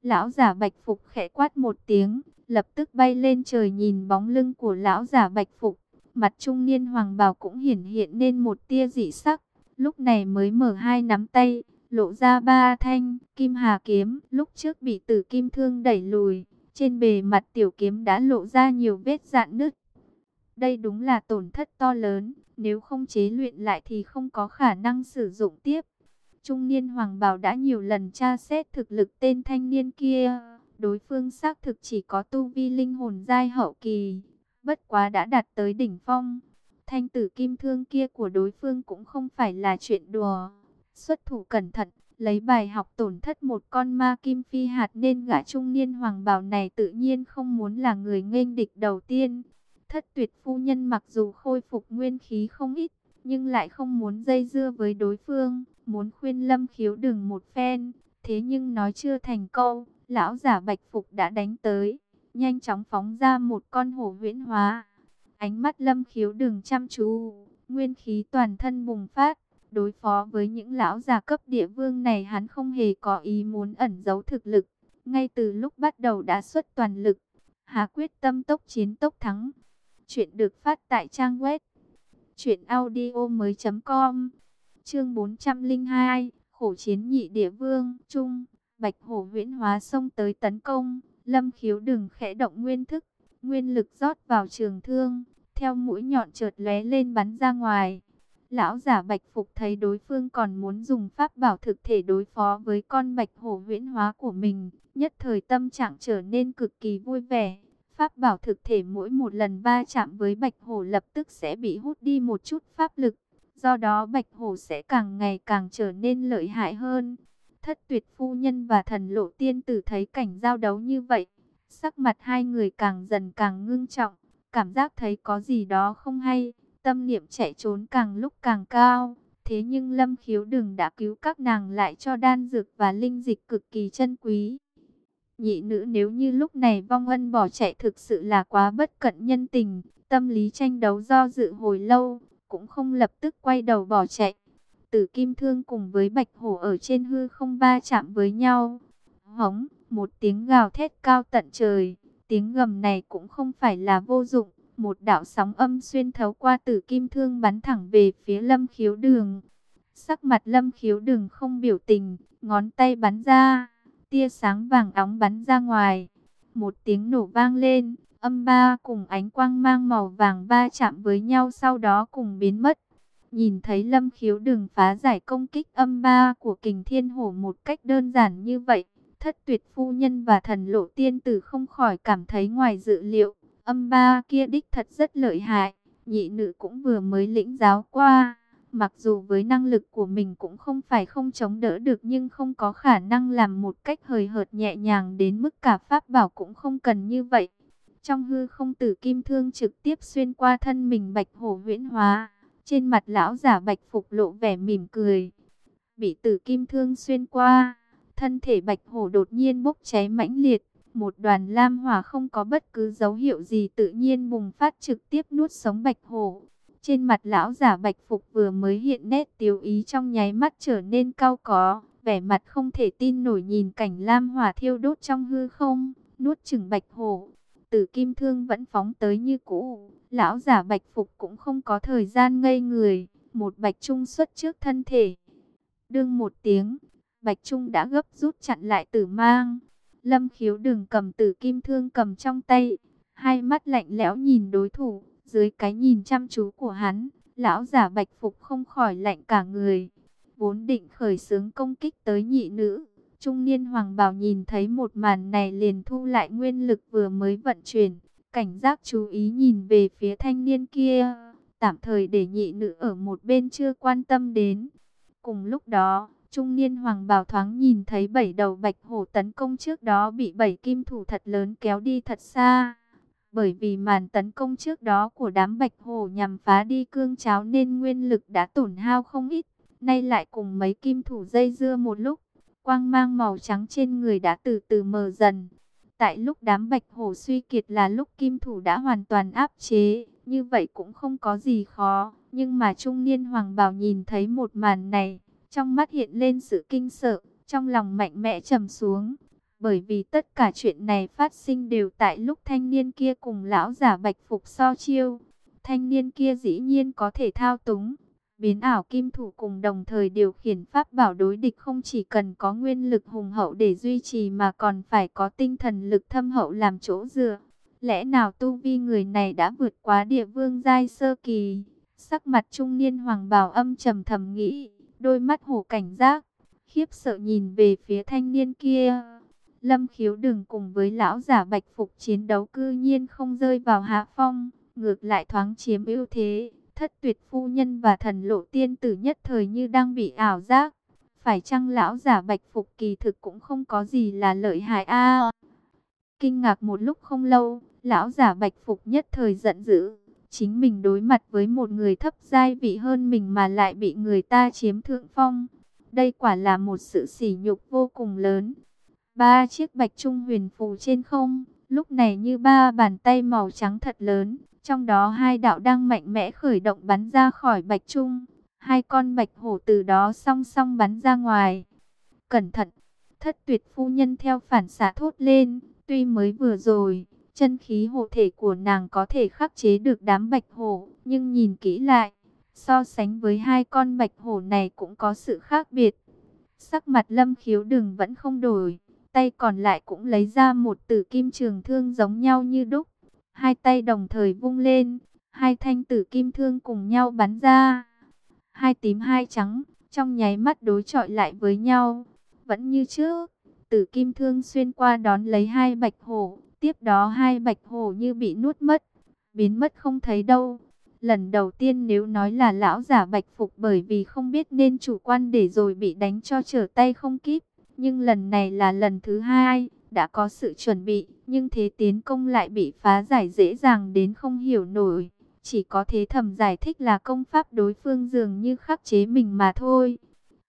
Lão giả bạch phục khẽ quát một tiếng, lập tức bay lên trời nhìn bóng lưng của lão giả bạch phục. Mặt trung niên hoàng bào cũng hiển hiện nên một tia dị sắc, lúc này mới mở hai nắm tay, lộ ra ba thanh kim hà kiếm, lúc trước bị tử kim thương đẩy lùi, trên bề mặt tiểu kiếm đã lộ ra nhiều vết dạn nứt. Đây đúng là tổn thất to lớn, nếu không chế luyện lại thì không có khả năng sử dụng tiếp. Trung niên Hoàng bào đã nhiều lần tra xét thực lực tên thanh niên kia. Đối phương xác thực chỉ có tu vi linh hồn giai hậu kỳ. Bất quá đã đạt tới đỉnh phong. Thanh tử kim thương kia của đối phương cũng không phải là chuyện đùa. Xuất thủ cẩn thận, lấy bài học tổn thất một con ma kim phi hạt nên gã trung niên Hoàng Bảo này tự nhiên không muốn là người nghênh địch đầu tiên. Thất tuyệt phu nhân mặc dù khôi phục nguyên khí không ít, nhưng lại không muốn dây dưa với đối phương muốn khuyên Lâm Khiếu đừng một phen, thế nhưng nói chưa thành câu, lão giả Bạch Phục đã đánh tới, nhanh chóng phóng ra một con hổ huyễn hóa. Ánh mắt Lâm Khiếu đừng chăm chú, nguyên khí toàn thân bùng phát, đối phó với những lão già cấp địa vương này hắn không hề có ý muốn ẩn giấu thực lực, ngay từ lúc bắt đầu đã xuất toàn lực, hà quyết tâm tốc chiến tốc thắng. Chuyện được phát tại trang web Chuyện audio mới com Chương 402 Khổ chiến nhị địa vương Trung Bạch hổ huyễn hóa xông tới tấn công Lâm khiếu đừng khẽ động nguyên thức Nguyên lực rót vào trường thương Theo mũi nhọn chợt lóe lên bắn ra ngoài Lão giả bạch phục thấy đối phương còn muốn dùng pháp bảo thực thể đối phó với con bạch hổ huyễn hóa của mình, nhất thời tâm trạng trở nên cực kỳ vui vẻ. Pháp bảo thực thể mỗi một lần va chạm với bạch hổ lập tức sẽ bị hút đi một chút pháp lực, do đó bạch hổ sẽ càng ngày càng trở nên lợi hại hơn. Thất tuyệt phu nhân và thần lộ tiên tử thấy cảnh giao đấu như vậy. Sắc mặt hai người càng dần càng ngưng trọng, cảm giác thấy có gì đó không hay, tâm niệm chạy trốn càng lúc càng cao. Thế nhưng Lâm Khiếu Đừng đã cứu các nàng lại cho đan dược và linh dịch cực kỳ chân quý. Nhị nữ nếu như lúc này vong ân bỏ chạy thực sự là quá bất cận nhân tình, tâm lý tranh đấu do dự hồi lâu, cũng không lập tức quay đầu bỏ chạy. Tử Kim Thương cùng với Bạch Hổ ở trên hư không ba chạm với nhau. Hống, một tiếng gào thét cao tận trời, tiếng gầm này cũng không phải là vô dụng. Một đạo sóng âm xuyên thấu qua tử kim thương bắn thẳng về phía lâm khiếu đường. Sắc mặt lâm khiếu đường không biểu tình, ngón tay bắn ra, tia sáng vàng óng bắn ra ngoài. Một tiếng nổ vang lên, âm ba cùng ánh quang mang màu vàng va chạm với nhau sau đó cùng biến mất. Nhìn thấy lâm khiếu đường phá giải công kích âm ba của kình thiên hổ một cách đơn giản như vậy. Thất tuyệt phu nhân và thần lộ tiên tử không khỏi cảm thấy ngoài dự liệu. Âm ba kia đích thật rất lợi hại. Nhị nữ cũng vừa mới lĩnh giáo qua. Mặc dù với năng lực của mình cũng không phải không chống đỡ được nhưng không có khả năng làm một cách hời hợt nhẹ nhàng đến mức cả pháp bảo cũng không cần như vậy. Trong hư không tử kim thương trực tiếp xuyên qua thân mình bạch hổ huyễn hóa. Trên mặt lão giả bạch phục lộ vẻ mỉm cười. Bị tử kim thương xuyên qua, thân thể bạch hổ đột nhiên bốc cháy mãnh liệt. Một đoàn lam hỏa không có bất cứ dấu hiệu gì tự nhiên bùng phát trực tiếp nuốt sống bạch hổ. Trên mặt lão giả bạch phục vừa mới hiện nét tiêu ý trong nháy mắt trở nên cao có, vẻ mặt không thể tin nổi nhìn cảnh lam hỏa thiêu đốt trong hư không, nuốt chừng bạch hổ. Tử kim thương vẫn phóng tới như cũ, lão giả bạch phục cũng không có thời gian ngây người, một bạch trung xuất trước thân thể. Đương một tiếng, bạch trung đã gấp rút chặn lại tử mang. Lâm khiếu đừng cầm tử kim thương cầm trong tay, hai mắt lạnh lẽo nhìn đối thủ, dưới cái nhìn chăm chú của hắn, lão giả bạch phục không khỏi lạnh cả người. Vốn định khởi xướng công kích tới nhị nữ, trung niên hoàng bảo nhìn thấy một màn này liền thu lại nguyên lực vừa mới vận chuyển, cảnh giác chú ý nhìn về phía thanh niên kia, tạm thời để nhị nữ ở một bên chưa quan tâm đến. Cùng lúc đó, trung niên hoàng bảo thoáng nhìn thấy bảy đầu bạch hổ tấn công trước đó bị bảy kim thủ thật lớn kéo đi thật xa. Bởi vì màn tấn công trước đó của đám bạch hổ nhằm phá đi cương cháo nên nguyên lực đã tổn hao không ít. Nay lại cùng mấy kim thủ dây dưa một lúc, quang mang màu trắng trên người đã từ từ mờ dần. Tại lúc đám bạch hổ suy kiệt là lúc kim thủ đã hoàn toàn áp chế, như vậy cũng không có gì khó. Nhưng mà trung niên hoàng bảo nhìn thấy một màn này, trong mắt hiện lên sự kinh sợ, trong lòng mạnh mẽ trầm xuống. Bởi vì tất cả chuyện này phát sinh đều tại lúc thanh niên kia cùng lão giả bạch phục so chiêu. Thanh niên kia dĩ nhiên có thể thao túng, biến ảo kim thủ cùng đồng thời điều khiển pháp bảo đối địch không chỉ cần có nguyên lực hùng hậu để duy trì mà còn phải có tinh thần lực thâm hậu làm chỗ dựa. Lẽ nào tu vi người này đã vượt quá địa vương giai sơ kỳ? Sắc mặt trung niên hoàng bào âm trầm thầm nghĩ, đôi mắt hổ cảnh giác, khiếp sợ nhìn về phía thanh niên kia. Lâm khiếu đừng cùng với lão giả bạch phục chiến đấu cư nhiên không rơi vào hạ phong, ngược lại thoáng chiếm ưu thế. Thất tuyệt phu nhân và thần lộ tiên tử nhất thời như đang bị ảo giác. Phải chăng lão giả bạch phục kỳ thực cũng không có gì là lợi hại a Kinh ngạc một lúc không lâu, lão giả bạch phục nhất thời giận dữ. Chính mình đối mặt với một người thấp giai vị hơn mình mà lại bị người ta chiếm thượng phong. Đây quả là một sự sỉ nhục vô cùng lớn. Ba chiếc bạch trung huyền phù trên không, lúc này như ba bàn tay màu trắng thật lớn, trong đó hai đạo đang mạnh mẽ khởi động bắn ra khỏi bạch trung. Hai con bạch hổ từ đó song song bắn ra ngoài. Cẩn thận! Thất tuyệt phu nhân theo phản xạ thốt lên. Tuy mới vừa rồi, chân khí hộ thể của nàng có thể khắc chế được đám bạch hổ. Nhưng nhìn kỹ lại, so sánh với hai con bạch hổ này cũng có sự khác biệt. Sắc mặt lâm khiếu đừng vẫn không đổi. Tay còn lại cũng lấy ra một tử kim trường thương giống nhau như đúc hai tay đồng thời vung lên, hai thanh tử kim thương cùng nhau bắn ra. Hai tím hai trắng, trong nháy mắt đối chọi lại với nhau. Vẫn như trước, tử kim thương xuyên qua đón lấy hai bạch hổ, tiếp đó hai bạch hổ như bị nuốt mất, biến mất không thấy đâu. Lần đầu tiên nếu nói là lão giả bạch phục bởi vì không biết nên chủ quan để rồi bị đánh cho trở tay không kíp. Nhưng lần này là lần thứ hai, đã có sự chuẩn bị, nhưng thế tiến công lại bị phá giải dễ dàng đến không hiểu nổi. Chỉ có thế thầm giải thích là công pháp đối phương dường như khắc chế mình mà thôi.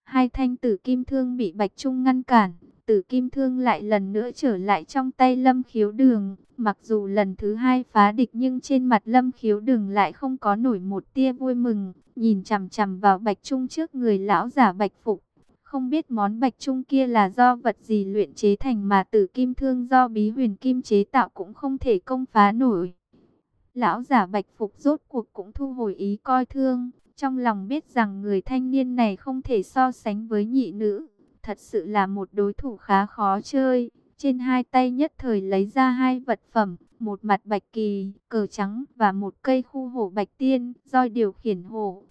Hai thanh tử kim thương bị Bạch Trung ngăn cản, tử kim thương lại lần nữa trở lại trong tay lâm khiếu đường. Mặc dù lần thứ hai phá địch nhưng trên mặt lâm khiếu đường lại không có nổi một tia vui mừng. Nhìn chằm chằm vào Bạch Trung trước người lão giả Bạch Phục. Không biết món Bạch Trung kia là do vật gì luyện chế thành mà tử kim thương do bí huyền kim chế tạo cũng không thể công phá nổi. Lão giả Bạch Phục rốt cuộc cũng thu hồi ý coi thương. Trong lòng biết rằng người thanh niên này không thể so sánh với nhị nữ thật sự là một đối thủ khá khó chơi. Trên hai tay nhất thời lấy ra hai vật phẩm, một mặt bạch kỳ, cờ trắng và một cây khu hổ bạch tiên, roi điều khiển hổ.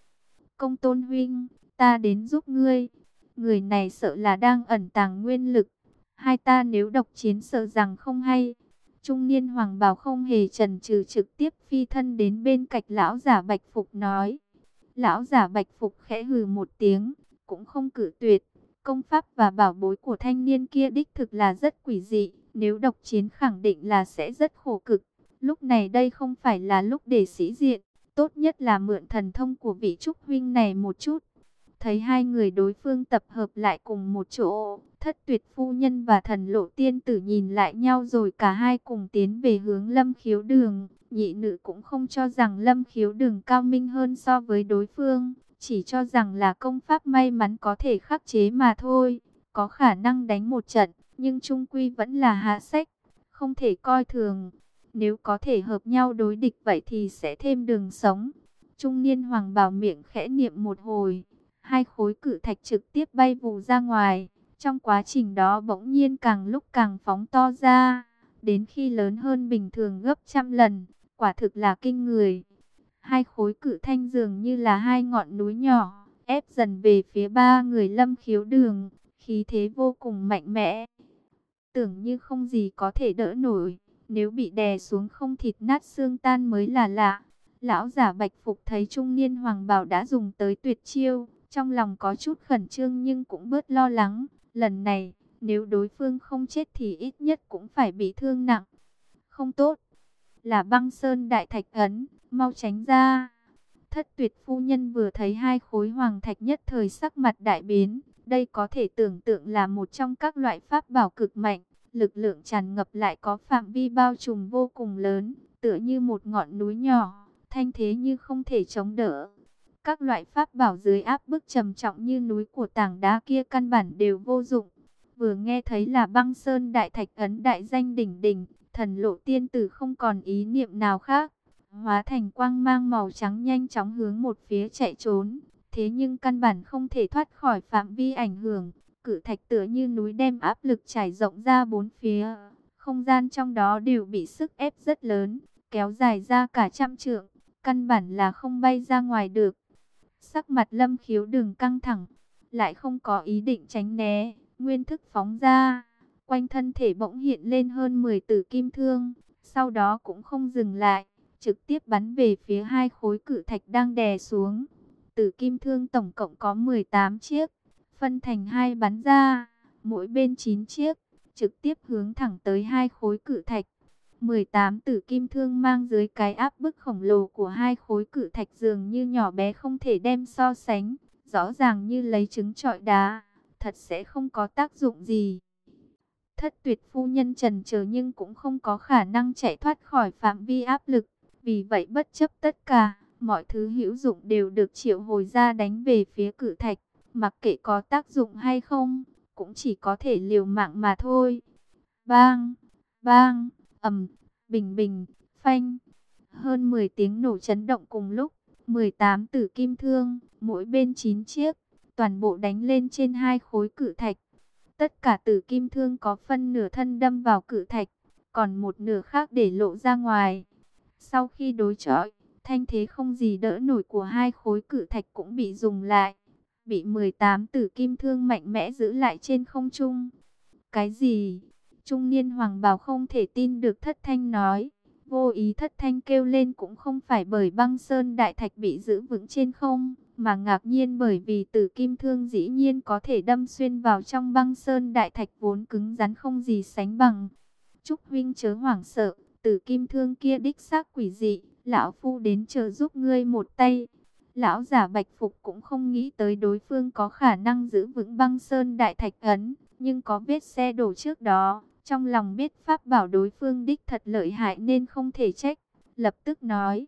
Công tôn huynh, ta đến giúp ngươi. Người này sợ là đang ẩn tàng nguyên lực. Hai ta nếu độc chiến sợ rằng không hay. Trung niên hoàng bào không hề trần trừ trực tiếp phi thân đến bên cạnh lão giả bạch phục nói. Lão giả bạch phục khẽ hừ một tiếng, cũng không cử tuyệt Công pháp và bảo bối của thanh niên kia đích thực là rất quỷ dị, nếu độc chiến khẳng định là sẽ rất khổ cực. Lúc này đây không phải là lúc để sĩ diện, tốt nhất là mượn thần thông của vị trúc huynh này một chút. Thấy hai người đối phương tập hợp lại cùng một chỗ, thất tuyệt phu nhân và thần lộ tiên tử nhìn lại nhau rồi cả hai cùng tiến về hướng lâm khiếu đường. Nhị nữ cũng không cho rằng lâm khiếu đường cao minh hơn so với đối phương, chỉ cho rằng là công pháp may mắn có thể khắc chế mà thôi, có khả năng đánh một trận, nhưng trung quy vẫn là hạ sách, không thể coi thường. Nếu có thể hợp nhau đối địch vậy thì sẽ thêm đường sống. Trung niên hoàng bảo miệng khẽ niệm một hồi, hai khối cự thạch trực tiếp bay vù ra ngoài. Trong quá trình đó bỗng nhiên càng lúc càng phóng to ra, đến khi lớn hơn bình thường gấp trăm lần, quả thực là kinh người. Hai khối cự thanh dường như là hai ngọn núi nhỏ, ép dần về phía ba người lâm khiếu đường, khí thế vô cùng mạnh mẽ. Tưởng như không gì có thể đỡ nổi, nếu bị đè xuống không thịt nát xương tan mới là lạ. Lão giả bạch phục thấy trung niên hoàng bảo đã dùng tới tuyệt chiêu, trong lòng có chút khẩn trương nhưng cũng bớt lo lắng. Lần này, nếu đối phương không chết thì ít nhất cũng phải bị thương nặng. Không tốt, là băng sơn đại thạch ấn mau tránh ra. Thất tuyệt phu nhân vừa thấy hai khối hoàng thạch nhất thời sắc mặt đại biến. Đây có thể tưởng tượng là một trong các loại pháp bảo cực mạnh. Lực lượng tràn ngập lại có phạm vi bao trùm vô cùng lớn, tựa như một ngọn núi nhỏ, thanh thế như không thể chống đỡ. Các loại pháp bảo dưới áp bức trầm trọng như núi của tảng đá kia căn bản đều vô dụng. Vừa nghe thấy là băng sơn đại thạch ấn đại danh đỉnh đỉnh, thần lộ tiên tử không còn ý niệm nào khác hóa thành quang mang màu trắng nhanh chóng hướng một phía chạy trốn. Thế nhưng căn bản không thể thoát khỏi phạm vi ảnh hưởng, cử thạch tựa như núi đem áp lực trải rộng ra bốn phía. Không gian trong đó đều bị sức ép rất lớn, kéo dài ra cả trăm trượng, căn bản là không bay ra ngoài được. Sắc mặt lâm khiếu đường căng thẳng, lại không có ý định tránh né, nguyên thức phóng ra. Quanh thân thể bỗng hiện lên hơn 10 tử kim thương, sau đó cũng không dừng lại trực tiếp bắn về phía hai khối cự thạch đang đè xuống. Tử kim thương tổng cộng có 18 chiếc, phân thành hai bắn ra, mỗi bên 9 chiếc, trực tiếp hướng thẳng tới hai khối cự thạch. 18 tử kim thương mang dưới cái áp bức khổng lồ của hai khối cự thạch dường như nhỏ bé không thể đem so sánh, rõ ràng như lấy trứng trọi đá, thật sẽ không có tác dụng gì. Thất tuyệt phu nhân trần chờ nhưng cũng không có khả năng chạy thoát khỏi phạm vi áp lực. Vì vậy bất chấp tất cả, mọi thứ hữu dụng đều được triệu hồi ra đánh về phía cử thạch. Mặc kệ có tác dụng hay không, cũng chỉ có thể liều mạng mà thôi. Bang, bang, ầm, bình bình, phanh. Hơn 10 tiếng nổ chấn động cùng lúc, 18 tử kim thương, mỗi bên 9 chiếc, toàn bộ đánh lên trên hai khối cử thạch. Tất cả tử kim thương có phân nửa thân đâm vào cử thạch, còn một nửa khác để lộ ra ngoài. Sau khi đối chọi, thanh thế không gì đỡ nổi của hai khối cự thạch cũng bị dùng lại. Bị 18 tử kim thương mạnh mẽ giữ lại trên không trung. Cái gì? Trung niên hoàng bào không thể tin được thất thanh nói. Vô ý thất thanh kêu lên cũng không phải bởi băng sơn đại thạch bị giữ vững trên không. mà ngạc nhiên bởi vì tử kim thương dĩ nhiên có thể đâm xuyên vào trong băng sơn đại thạch vốn cứng rắn không gì sánh bằng. Trúc huynh chớ hoảng sợ, tử kim thương kia đích xác quỷ dị, lão phu đến chờ giúp ngươi một tay. Lão giả bạch phục cũng không nghĩ tới đối phương có khả năng giữ vững băng sơn đại thạch ấn, nhưng có vết xe đổ trước đó, trong lòng biết pháp bảo đối phương đích thật lợi hại nên không thể trách, lập tức nói.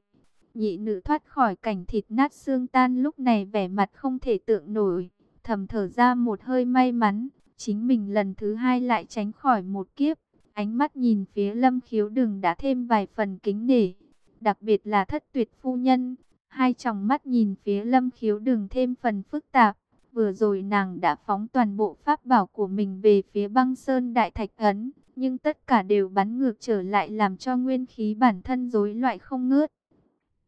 Nhị nữ thoát khỏi cảnh thịt nát xương tan lúc này vẻ mặt không thể tượng nổi, thầm thở ra một hơi may mắn, chính mình lần thứ hai lại tránh khỏi một kiếp. Ánh mắt nhìn phía lâm khiếu đường đã thêm vài phần kính nể, đặc biệt là thất tuyệt phu nhân. Hai tròng mắt nhìn phía lâm khiếu đường thêm phần phức tạp. Vừa rồi nàng đã phóng toàn bộ pháp bảo của mình về phía băng sơn đại thạch ấn, nhưng tất cả đều bắn ngược trở lại làm cho nguyên khí bản thân rối loại không ngớt.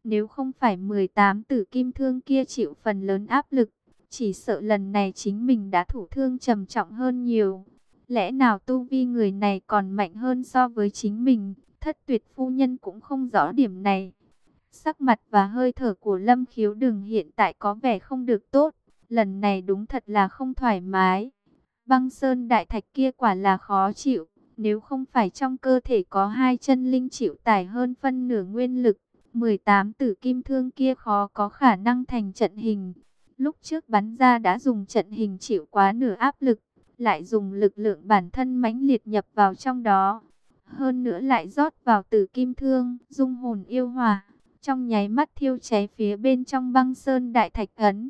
Nếu không phải 18 tử kim thương kia chịu phần lớn áp lực, chỉ sợ lần này chính mình đã thủ thương trầm trọng hơn nhiều. Lẽ nào tu vi người này còn mạnh hơn so với chính mình, thất tuyệt phu nhân cũng không rõ điểm này. Sắc mặt và hơi thở của Lâm Khiếu Đừng hiện tại có vẻ không được tốt, lần này đúng thật là không thoải mái. Băng sơn đại thạch kia quả là khó chịu, nếu không phải trong cơ thể có hai chân linh chịu tải hơn phân nửa nguyên lực, 18 tử kim thương kia khó có khả năng thành trận hình. Lúc trước bắn ra đã dùng trận hình chịu quá nửa áp lực, lại dùng lực lượng bản thân mãnh liệt nhập vào trong đó. Hơn nữa lại rót vào tử kim thương, dung hồn yêu hòa, trong nháy mắt thiêu cháy phía bên trong băng sơn đại thạch ấn.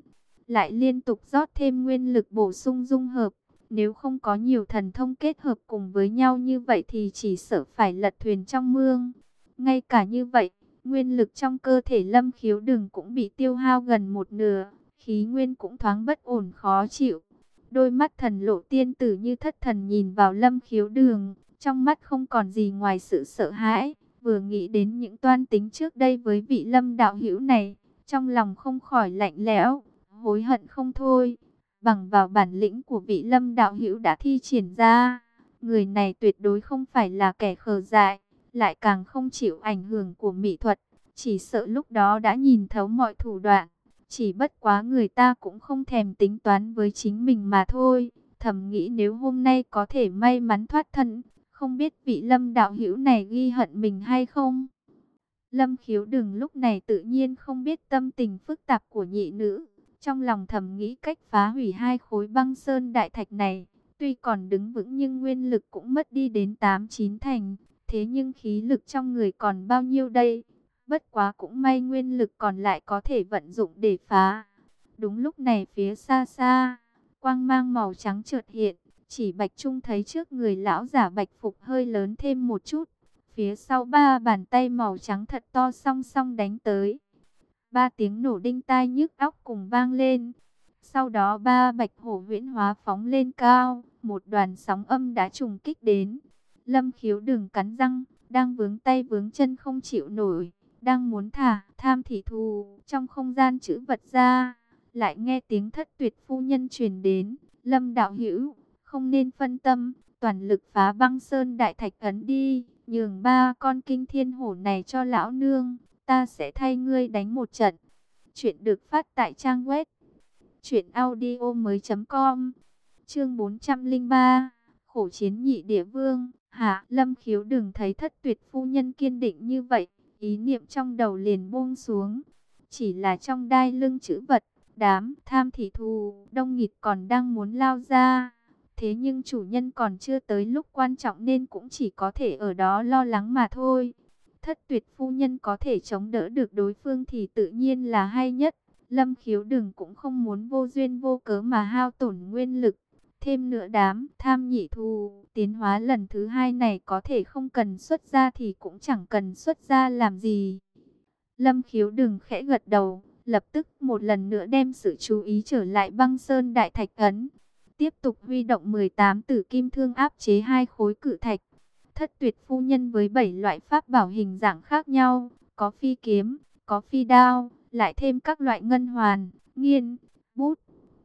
Lại liên tục rót thêm nguyên lực bổ sung dung hợp. Nếu không có nhiều thần thông kết hợp cùng với nhau như vậy thì chỉ sợ phải lật thuyền trong mương. Ngay cả như vậy, nguyên lực trong cơ thể lâm khiếu đừng cũng bị tiêu hao gần một nửa, khí nguyên cũng thoáng bất ổn khó chịu. Đôi mắt thần lộ tiên tử như thất thần nhìn vào lâm khiếu đường, trong mắt không còn gì ngoài sự sợ hãi, vừa nghĩ đến những toan tính trước đây với vị lâm đạo hữu này, trong lòng không khỏi lạnh lẽo, hối hận không thôi. Bằng vào bản lĩnh của vị lâm đạo hữu đã thi triển ra, người này tuyệt đối không phải là kẻ khờ dại lại càng không chịu ảnh hưởng của mỹ thuật. Chỉ sợ lúc đó đã nhìn thấu mọi thủ đoạn, chỉ bất quá người ta cũng không thèm tính toán với chính mình mà thôi. Thầm nghĩ nếu hôm nay có thể may mắn thoát thân, không biết vị lâm đạo hữu này ghi hận mình hay không. Lâm khiếu đừng lúc này tự nhiên không biết tâm tình phức tạp của nhị nữ. Trong lòng thầm nghĩ cách phá hủy hai khối băng sơn đại thạch này. Tuy còn đứng vững nhưng nguyên lực cũng mất đi đến 8-9 thành. Thế nhưng khí lực trong người còn bao nhiêu đây? Bất quá cũng may nguyên lực còn lại có thể vận dụng để phá. Đúng lúc này phía xa xa, quang mang màu trắng chợt hiện. Chỉ Bạch Trung thấy trước người lão giả Bạch Phục hơi lớn thêm một chút. Phía sau ba bàn tay màu trắng thật to song song đánh tới. Ba tiếng nổ đinh tai nhức óc cùng vang lên. Sau đó ba bạch hổ huyễn hóa phóng lên cao. Một đoàn sóng âm đã trùng kích đến. Lâm khiếu đừng cắn răng, đang vướng tay vướng chân không chịu nổi, đang muốn thả tham thị thù trong không gian chữ vật ra. Lại nghe tiếng thất tuyệt phu nhân truyền đến, lâm đạo hữu, không nên phân tâm, toàn lực phá băng sơn đại thạch ấn đi, nhường ba con kinh thiên hổ này cho lão nương, ta sẽ thay ngươi đánh một trận. Chuyện được phát tại trang web chuyện audio mới.com Chương 403 Khổ chiến nhị địa vương Hạ lâm khiếu đừng thấy thất tuyệt phu nhân kiên định như vậy, ý niệm trong đầu liền buông xuống. Chỉ là trong đai lưng chữ vật, đám tham thị thù, đông nghịt còn đang muốn lao ra. Thế nhưng chủ nhân còn chưa tới lúc quan trọng nên cũng chỉ có thể ở đó lo lắng mà thôi. Thất tuyệt phu nhân có thể chống đỡ được đối phương thì tự nhiên là hay nhất. Lâm khiếu đừng cũng không muốn vô duyên vô cớ mà hao tổn nguyên lực. Thêm nữa đám tham nhị thù, tiến hóa lần thứ hai này có thể không cần xuất ra thì cũng chẳng cần xuất ra làm gì. Lâm khiếu đừng khẽ gật đầu, lập tức một lần nữa đem sự chú ý trở lại băng sơn đại thạch ấn. Tiếp tục huy động 18 tử kim thương áp chế hai khối cự thạch. Thất tuyệt phu nhân với bảy loại pháp bảo hình dạng khác nhau, có phi kiếm, có phi đao, lại thêm các loại ngân hoàn, nghiên, bút.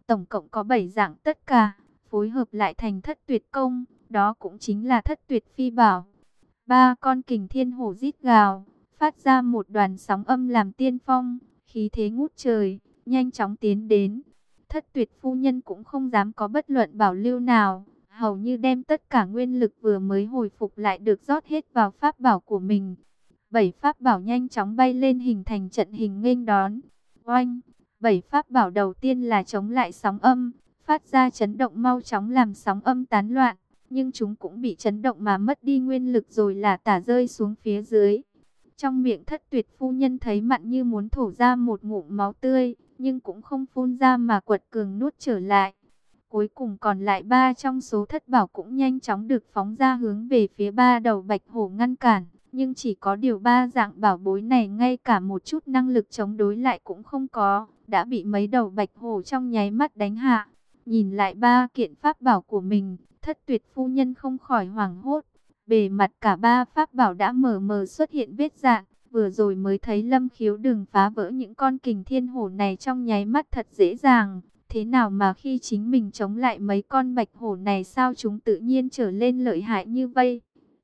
Tổng cộng có 7 dạng tất cả phối hợp lại thành thất tuyệt công, đó cũng chính là thất tuyệt phi bảo. Ba con kình thiên hổ rít gào, phát ra một đoàn sóng âm làm tiên phong, khí thế ngút trời, nhanh chóng tiến đến. Thất tuyệt phu nhân cũng không dám có bất luận bảo lưu nào, hầu như đem tất cả nguyên lực vừa mới hồi phục lại được rót hết vào pháp bảo của mình. Bảy pháp bảo nhanh chóng bay lên hình thành trận hình nghênh đón. Oanh! Bảy pháp bảo đầu tiên là chống lại sóng âm, phát ra chấn động mau chóng làm sóng âm tán loạn, nhưng chúng cũng bị chấn động mà mất đi nguyên lực rồi là tả rơi xuống phía dưới. Trong miệng thất tuyệt phu nhân thấy mặn như muốn thổ ra một ngụm máu tươi, nhưng cũng không phun ra mà quật cường nuốt trở lại. Cuối cùng còn lại ba trong số thất bảo cũng nhanh chóng được phóng ra hướng về phía ba đầu bạch hổ ngăn cản. Nhưng chỉ có điều ba dạng bảo bối này ngay cả một chút năng lực chống đối lại cũng không có, đã bị mấy đầu bạch hổ trong nháy mắt đánh hạ. Nhìn lại ba kiện pháp bảo của mình, thất tuyệt phu nhân không khỏi hoảng hốt. Bề mặt cả ba pháp bảo đã mờ mờ xuất hiện vết dạng, vừa rồi mới thấy lâm khiếu đừng phá vỡ những con kình thiên hổ này trong nháy mắt thật dễ dàng. Thế nào mà khi chính mình chống lại mấy con bạch hổ này sao chúng tự nhiên trở lên lợi hại như vậy?